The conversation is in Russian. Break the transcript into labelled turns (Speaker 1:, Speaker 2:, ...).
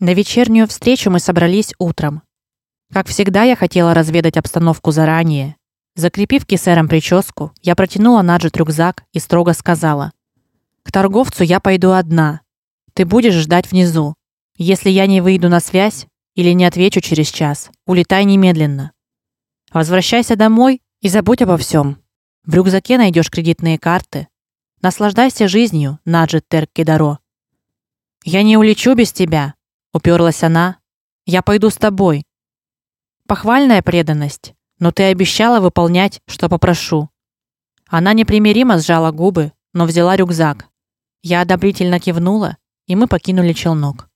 Speaker 1: На вечернюю встречу мы собрались утром. Как всегда, я хотела разведать обстановку заранее. Закрепив кисером прическу, я протянула Наджет рюкзак и строго сказала: "К торговцу я пойду одна. Ты будешь ждать внизу. Если я не выйду на связь или не отвечу через час, улетай немедленно. Возвращайся домой и забудь обо всем. В рюкзаке найдешь кредитные карты. Наслаждайся жизнью, Наджет Теркидаро. Я не улечу без тебя, уперлась она. Я пойду с тобой. Похвальная преданность, но ты обещала выполнять, что попрошу. Она непримиримо сжала губы, но взяла рюкзак. Я одобрительно кивнула, и мы покинули челнок.